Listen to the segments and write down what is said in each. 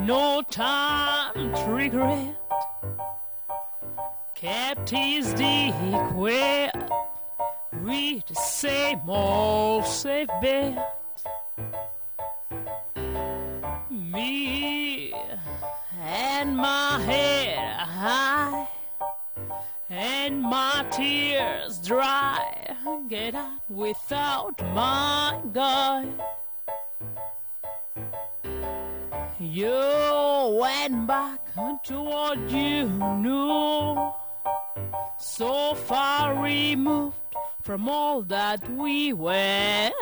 No time to regret. Kept his quit. Read the same old safe bet. Me and my head high and my tears dry. Get out without my Oh, you went back to what you knew, so far removed from all that we went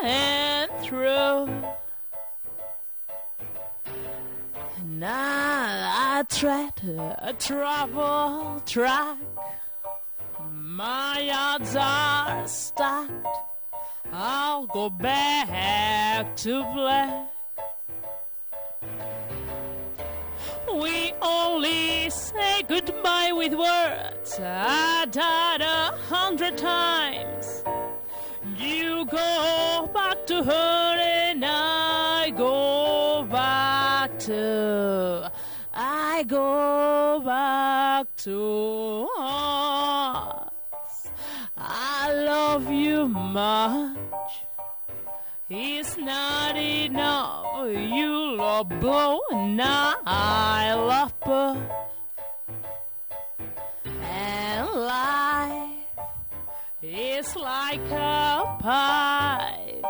through. Now I tread a travel track. My odds are stacked. I'll go back to black. Only say goodbye with words. I died a hundred times. You go back to her and I go back to. I go back to us. I love you much. It's not enough. You love blow and I love. And life is like a pipe.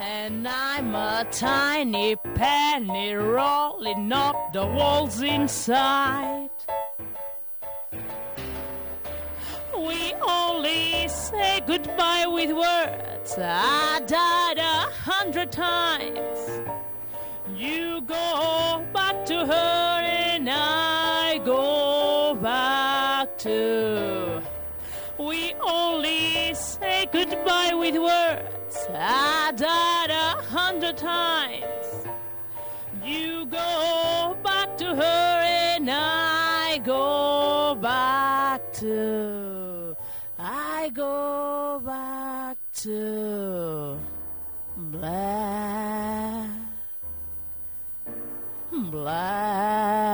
And I'm a tiny penny rolling up the walls inside. Only say goodbye with words. I died a hundred times. You go back to her and I go back to. We only say goodbye with words. I died a hundred times. You go back to her and I go back to. To black, black,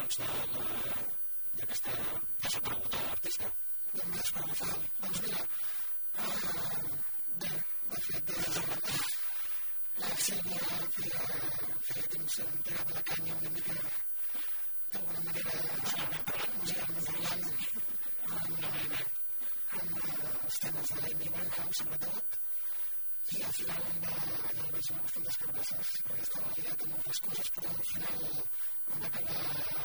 cançons de la, d'aquesta desapareguda artista? D'on m'has preguntat? Doncs mira, uh, bé, de fet, de, la Sílvia feia, feia temps tirat de la canya una mica d'alguna manera musicalment parlant, musicalment parlant amb, amb, els temes de l'Amy Winehouse sobretot i al final em va, jo em vaig anar bastantes carbasses perquè estava liat amb moltes coses però al final em va acabar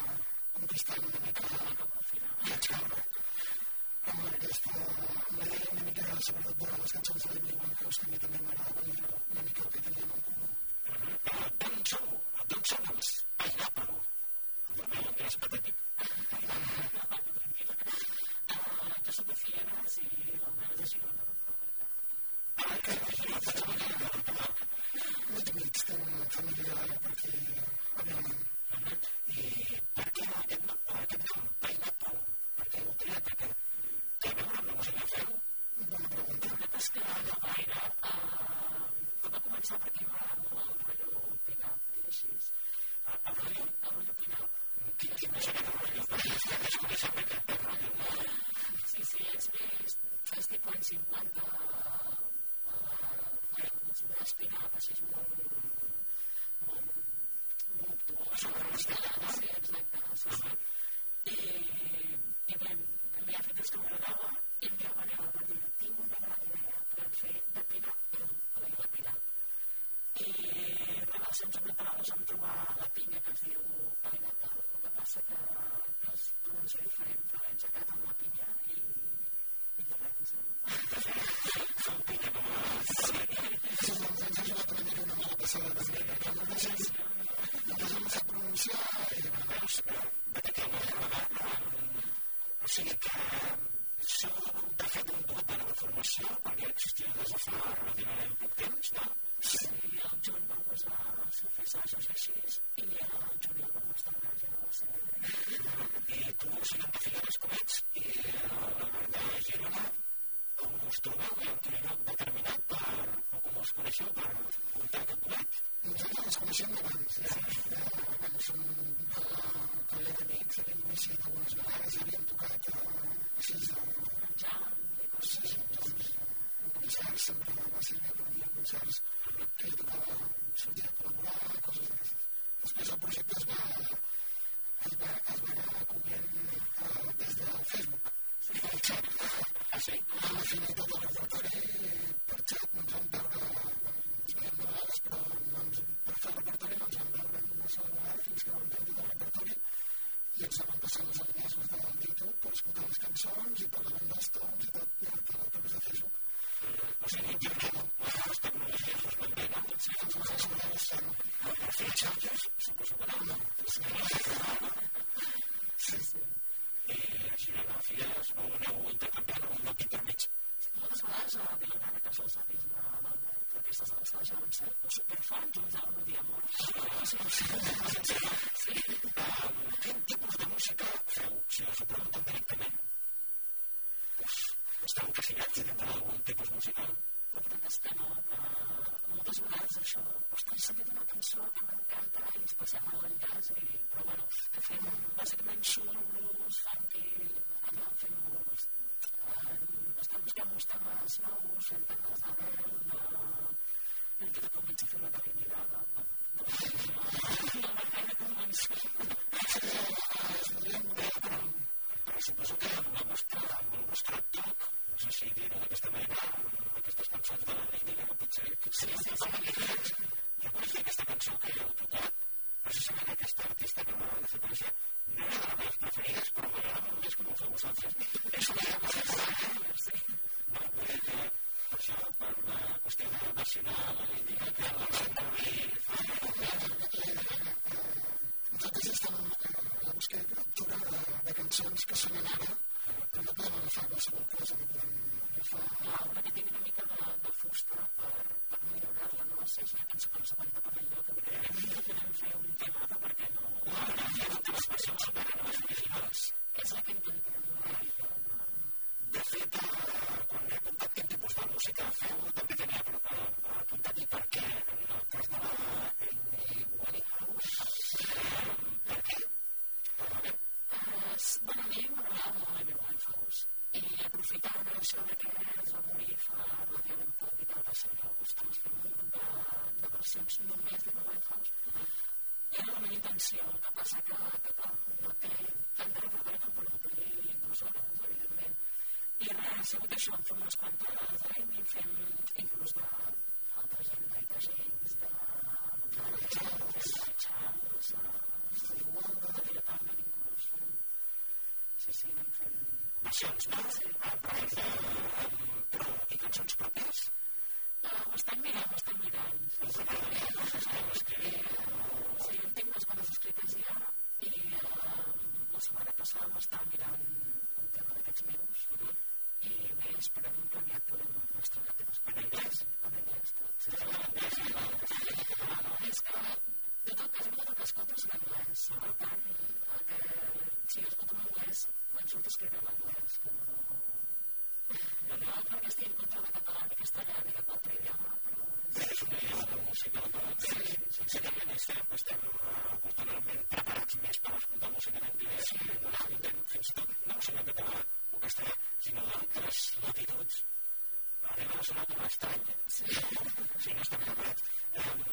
que estan una mica a la xarra amb aquesta amb la idea una mica sobretot de les cançons de l'Amy Winehouse que a mi també m'agradaven i era una mica el que teníem en comú d'on són, d'on són els Pineapple? és britànic diu pineapple. El que passa que, que es pronuncia diferent, però hem aixecat amb la pinya i, de no no sap pronunciar i bueno, de fet un grup de nova formació perquè existia des de fa relativament poc temps, no? Sí, juny vam posar a fer assajos així i el juliol vam estar allà ja va ser... I tu, siguem de Figueres com ets i el de Girona, com us trobeu? I en quin lloc determinat per, o com us coneixeu per muntar aquest duet? nosaltres ens coneixem d'abans. Ja, ja, bueno, som de la colla d'amics, havíem coincidit algunes vegades, havíem tocat uh, així de... Ja, Sí, sí, doncs, en concerts, sempre va ser en concerts que jo tocava, sortia a col·laborar, coses d'aquestes. Després el projecte es va, es va, es va anar cobrint uh, des de Facebook, pel xat. Ah, sí? Amb l'afinitat del repertori per xat no ens vam veure, ens veiem de vegades, però no ens, per fer el repertori no ens vam veure una sola vegada fins que vam tot el repertori i ens vam passar els enllaços del YouTube per escoltar les cançons i parlàvem dels tons i tot, ja a través de Facebook. O sigui, que les tecnologies us van bé, no? Sí, ens va ajudar bastant. Però per fer xarxes, suposo que no. No, sí, sí. I així a Figueres ho aneu intercanviant un lloc intermig. Moltes vegades a Vilanova, que els avis de l'Albert, que aquestes de les ja van ser superfans, uns al dia mort. Sí, intenció, el que passa que, que clar, no té tant de repertori com per omplir dues hores, evidentment. I res, ha sigut això, en fem unes quantes d'Amy, fem inclús d'altra gent, d'Aita James, de... de... de Charles, de Charles, de... de Tina Turner, inclús, fem... Sí, sí, anem fent... Versions, no? Sí. Ah, però, eh, però, i cançons pròpies? Ho estem mirant, ho estem mirant. Sí, sí, sí, sí, sí, sí, en tinc unes quantes escrites ja i uh, passada estava mirant un tema d'aquests meus i bé, esperem que aviat podem estrenar temes per anglès, en anglès tot. És que de tot de tot que escoltes en anglès, per tant, que si escolto en anglès, em surt escriure en anglès, que no, no, no, perquè estic en contra de català ni castellà ni cap altre idioma, però... És una idea de música, doncs, sí, sincerament estem, estem uh, culturalment preparats més per escoltar música en anglès, sí. no, fins i tot no música en català o castellà, sinó d'altres latituds. Arriba a sonar com estrany, sí. si no estem preparats. Um,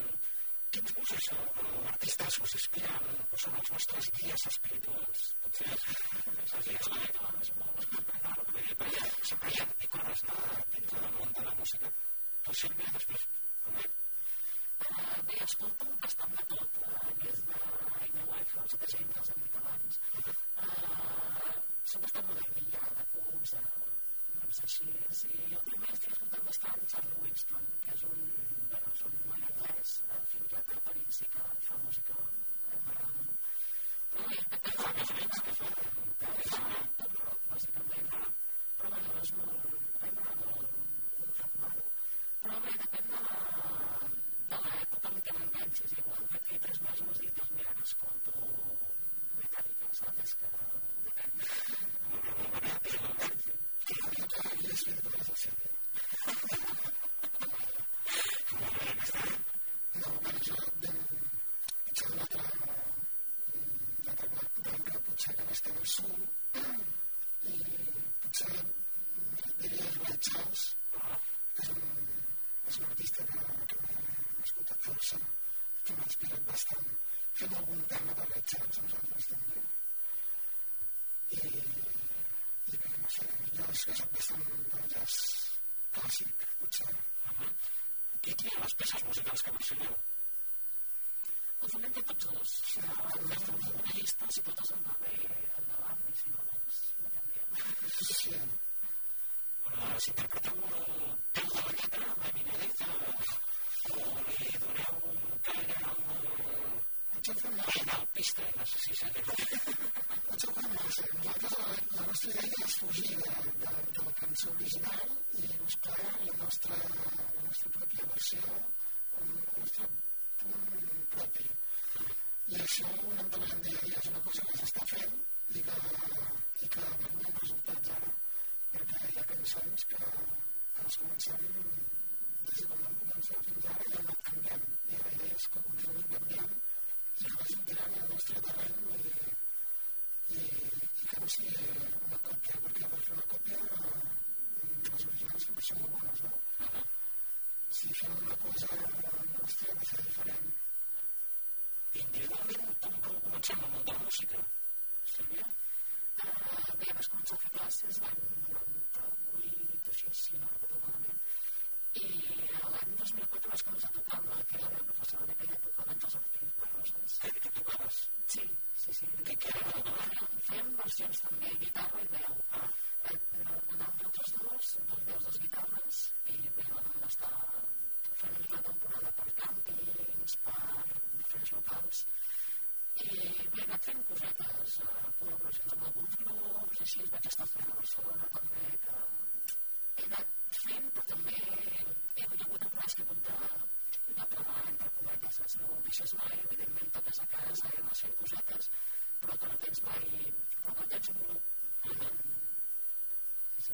quins músics o artistes us inspiren o són els vostres guies espirituals? Potser molt perquè sempre hi ha icones no, dintre del món de la música. Tu, Sílvia, després, com és? Uh, bé, escolto bastant de tot, uh, des de Amy Winehouse, de gent que els hem dit abans. Uh, soc bastant modernilla, de curs, uh, doncs així, sí. El primer estic escoltant bastant Charlie Winston, que és un, bueno, és un anglès, fincat a París i que fa música, eh, m'agrada molt. Però bé, depèn de les gens que fa, que fa rock, bàsicament, però bueno, és molt, a mi m'agrada molt el rock. Però bé, depèn de la, de l'època en què igual d'aquí tres mesos dic, mira, saps? És que depèn. No, bueno, jo ben, potser d'un altre, d'un altre blanca, potser sud, i potser diria Ray Charles, és un, és un artista que, que m'he escoltat força, que m'ha inspirat bastant. Fem algun tema de Ray Charles a nosaltres també. I, i bé, no sé, jo és que soc bastant del jazz clàssic, potser. Uh -huh. Qui tria les peces musicals que versioneu? De tots dos. Una llista, si totes em va bé, endavant, i si no, doncs la canviem. Sí. Si interpreteu el peu de la lletra, la o li doneu un caire amb el... Pista, no sé si segueix. Potser ho fem massa. Nosaltres la, la nostra idea és fugir de, de, de la cançó original i buscar la nostra, la nostra pròpia versió, el nostre punt propi. I això ho anem treballant dia a dia. És una cosa que s'està fent i que, i que va donant resultats ara. Perquè hi ha cançons que, que les comencem des de quan vam començar fins ara i han anat canviant. I la idea és que continuïn canviant i que vagin tirant el nostre terreny i, i, i que no sigui una còpia, perquè per fer una còpia les originals sempre són molt bones, no? Uh. Si fem una cosa ha de ser diferent. Individualment, com vau començar amb el de la música? Sílvia? Uh, bé, vas començar a fer classes l'any 98 o així, si no recordo malament. I l'any 2004 vas començar a tocar amb la que era la professora d'aquella època, l'Àngels Ortiz Barroses. Què, què tocaves? Sí, sí, sí. Què era la tocava? Fem versions també, guitarra i veu. Ah. Eh, nosaltres dos, dos veus, dos guitarres, i bé, vam estar fent una temporada per càmpings, per diferents locals, i he anat fent cosetes, eh, col·laboracions amb alguns grups, així vaig estar fent a Barcelona també, que he anat fent, però també he hagut temporades que he de, de plegar entre cometes, saps? No ho deixes mai, evidentment toques a casa i vas fent cosetes, però que no tens mai, però que tens un grup. Sí, sí,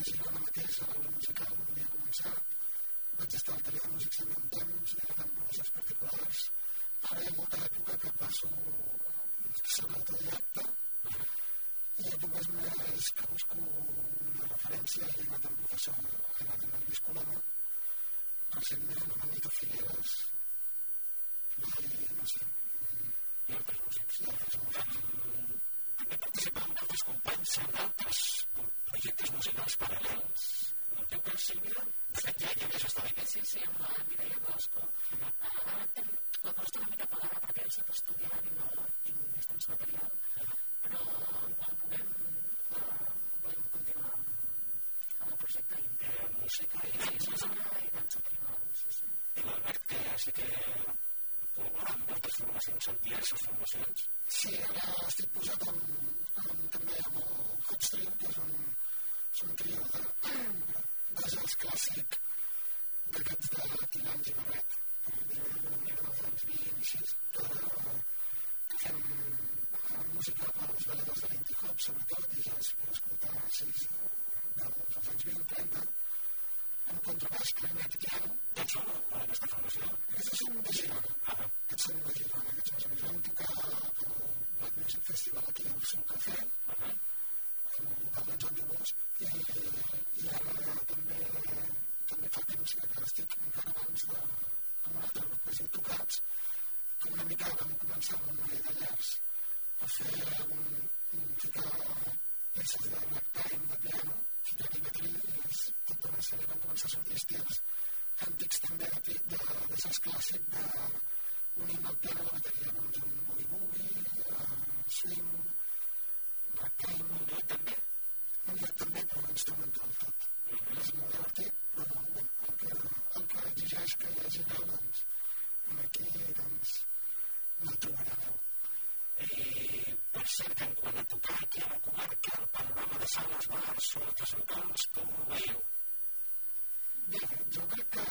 a Girona mateix, a l'aula musical, un havia començat vaig estar al taller de músics també un temps, eh, amb coses particulars, ara hi ha molta època que passo sobre autodidacta, i èpoques més que busco una referència i he anat amb professor he anat amb Lluís Coloma recentment amb el Nito Figueres i no sé i altres músics. i altres músics. També participar amb altres companys en altres projectes musicals paral·lels. En el teu cas, Sílvia, de fet ja, ja havies estat aquí. Sí, sí, amb la Mireia Bosco. Ara tinc la cosa una mica pagada perquè he estat estudiant i no tinc més temps material, però quan puguem volem continuar amb el projecte eh, música i sí, música i dansa tribal, sí, sí. I l'Albert, que sí que col·labora amb moltes formacions, amb diverses formacions. Sí, ara estic posat amb, amb, també amb el Hot Trio, que és un, és un trio de, de jazz clàssic d'aquests de Tilans i Barret, per dir-ho d'alguna manera, dels anys 20 i així, que, que fem música pels balladors de l'indie hop, sobretot, i jazz per escoltar així dels anys 20-30, amb contrabaix, clarinet i piano. D'on són aquesta formació? Aquests són de Girona. Ah. Aquests són de Girona, aquests meus amics. Vam tocar pel Black Music Festival aquí al seu cafè, uh -huh. en el local d'en Jordi Bosch, i, i ara també també fa temps que estic encara abans de, amb un altre grup que es diu Tocats, que una mica vam començar amb una idea de llars a fer un, un ficar peces de ragtime, de piano, ficar i bateria, i és tota una sèrie van començar a sortir estils antics també de, de, de jazz clàssic, de unint el piano a la bateria, doncs un boogie-boogie, uh, swing, ragtime... Un duet també? Un duet també, però instrumental tot. Mm -hmm. És molt divertit, però bueno, el, que, el que exigeix que hi hagi veu, doncs, aquí, doncs, no trobarà veu. I per cert, que en quant a tocar aquí a la comarca, el panorama de sales, bars o altres locals, com ho veieu? Bé, jo crec que,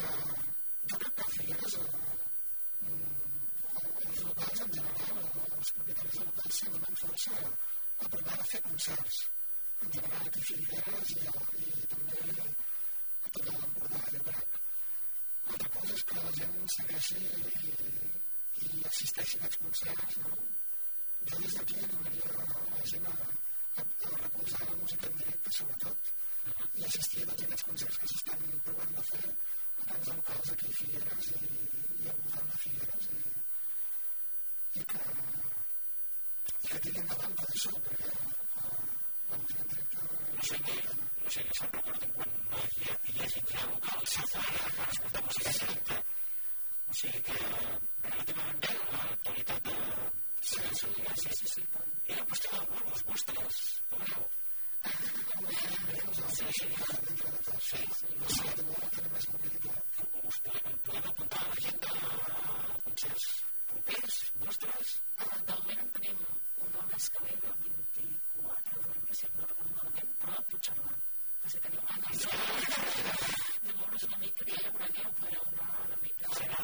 jo crec que Figueres eh, els locals en general, els propietaris de locals s'animen força a provar a fer concerts. En general aquí Figueres i, i també a tota l'Empordà. L'altra cosa és que la gent segueixi i, i assisteixi a aquests concerts, no? Jo des d'aquí animaria la gent a, a, a recolzar la música en directe, sobretot, i assistir a tots aquests concerts que s'estan provant de fer a tants locals aquí a Figueres i, i al voltant de Figueres i, i que, i que tirin endavant per això, perquè uh, la música en directe... No sé què, no sé què se'n recorden quan no hi, ha, hi hagi ja locals a fora per escoltar música en directe. O sigui que relativament bé l'actualitat de... Sí, sí, sí, sí, sí. La qüestió de bolos vostres, com aneu? Sí, sí, dintre de tot. Sí, sí. No sé, tenim més mobilitat. Us podem, podem apuntar a l'agenda concerts propers, vostres? De moment en tenim un home que ve el 24 de l'any, si no recordo malament, però a Puigcerdà. Que si teniu ganes de moure's una mica, que ja hi haurà neu, podreu anar una mica. Serà,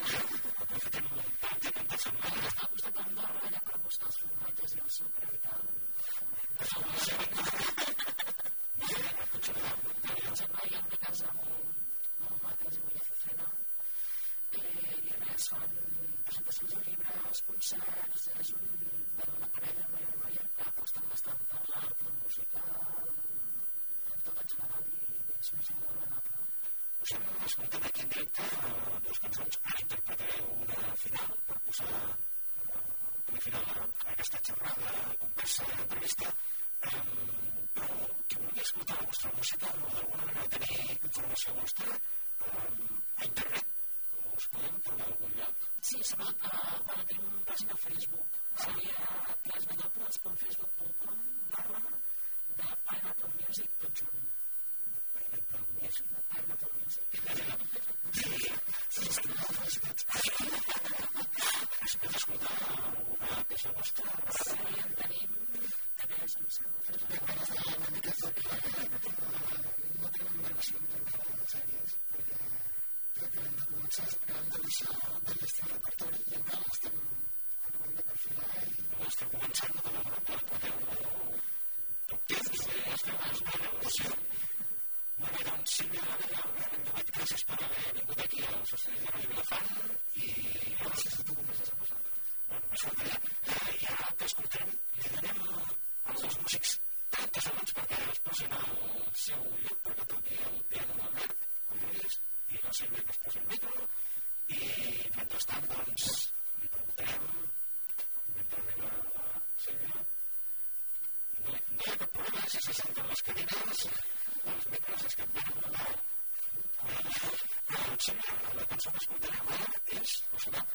aprofitem un tant de tantes setmanes. Està al costat d'Andorra, allà per buscar els formatges i el sucre i tal. Això. Em sembla hi ha una casa molt, molt maca, es diu Fena, eh, i res, fan presentacions de llibres, concerts, és una que aposten bastant per l'art, la música, en tot en general, i molt agradable. Us hem final per posar una final a aquesta xerrada, conversa, entrevista, però qui vulgui escoltar la vostra música o d'alguna manera tenir informació vostra a internet us podem trobar a algun lloc Sí, sobretot, uh, bueno, tenim una pàgina a Facebook seria www.facebook.com barra de Pineapple Music tot junt Pineapple Music de Pineapple Music es pot escoltar alguna peça vostra Sí, en tenim tres, em sembla Encara està una mica de no tenim gravacions encara de sèries, perquè crec que hem de començar, que hem de deixar de llista el repertori i encara estem acabant de perfilar i... no estem començant a demanar per podeu poc temps i estem esperant l'emoció molt bé, doncs Sílvia Lavella, Albert Endovet, gràcies per haver vingut aquí als estudis de Ràdio Vilafant i Gràcies a tu, gràcies a vosaltres. bueno, més faltaria, i ara t'escoltarem, li donem als dos músics seu lloc perquè toqui el piano del Marc, el Lluís, i la Sílvia que es posi el micro, i mentrestant, doncs, li preguntarem, mentre arriba la Sílvia, no, no hi ha cap problema si se senten les cadires, els micros es canvien de dalt. Però, Sílvia, la cançó que escoltarem ara és, o serà?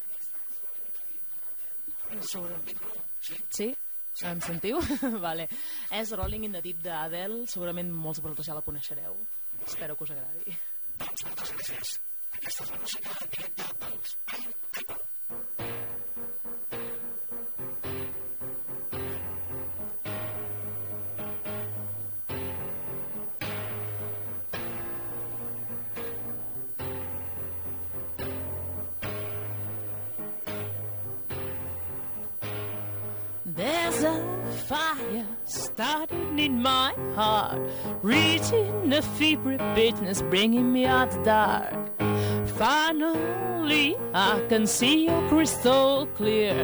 Sobre... Sí? Em sentiu? vale. És Rolling in the Deep d'Adele. Segurament molts de vosaltres ja la coneixereu. Espero que us agradi. Doncs moltes gràcies. Aquesta és la música en directe dels Pine heart, reaching a fever business, bringing me out the dark. Finally, I can see you crystal clear.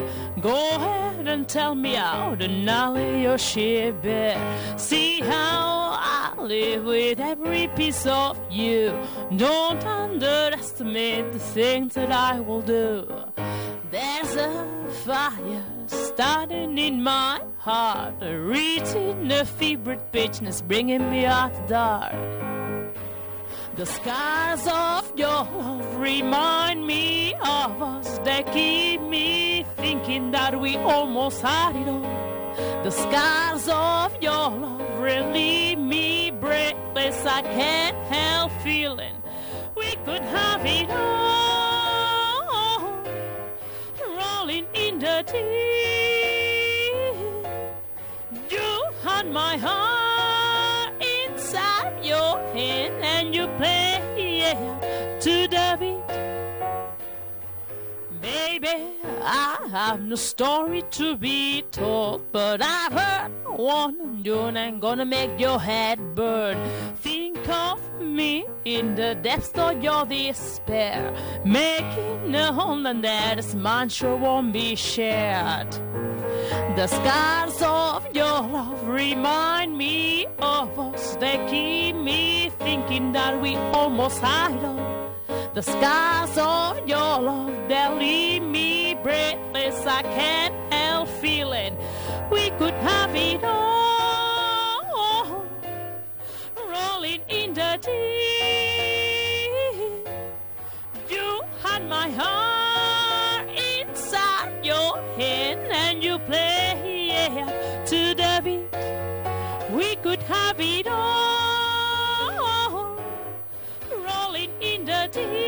Go ahead and tell me how the lay your ship bare. See how I live with every piece of you. Don't underestimate the things that I will do. There's a fire starting in my heart, reaching a fevered pitchness, bringing me out the dark. The scars of your love remind me of us. They keep me thinking that we almost had it all. The scars of your love relieve me breathless. I can't help feeling we could have it all. In the. You had my heart inside your hand and you play yeah, to the beat. Baby, I have no story to be told, but I've heard one and you ain't gonna make your head burn. Think of me in the depths of your despair, making a home and that is mine sure won't be shared. The scars of your love remind me of us. They keep me thinking that we almost had. The scars of your love, they leave me breathless. I can't help feeling we could have it all. Deep. You had my heart inside your hand and you play yeah, to the beat. We could have it all. Rolling in the deep.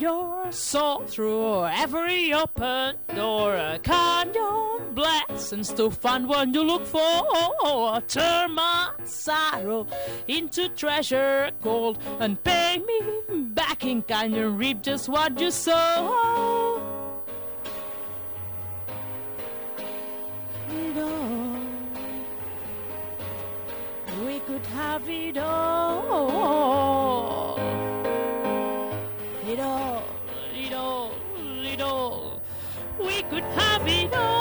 Your soul through every open door. Count your blessings to find what you look for. Turn my sorrow into treasure gold and pay me back in kind and reap just what you sow. It all. We could have it all. Could have it all.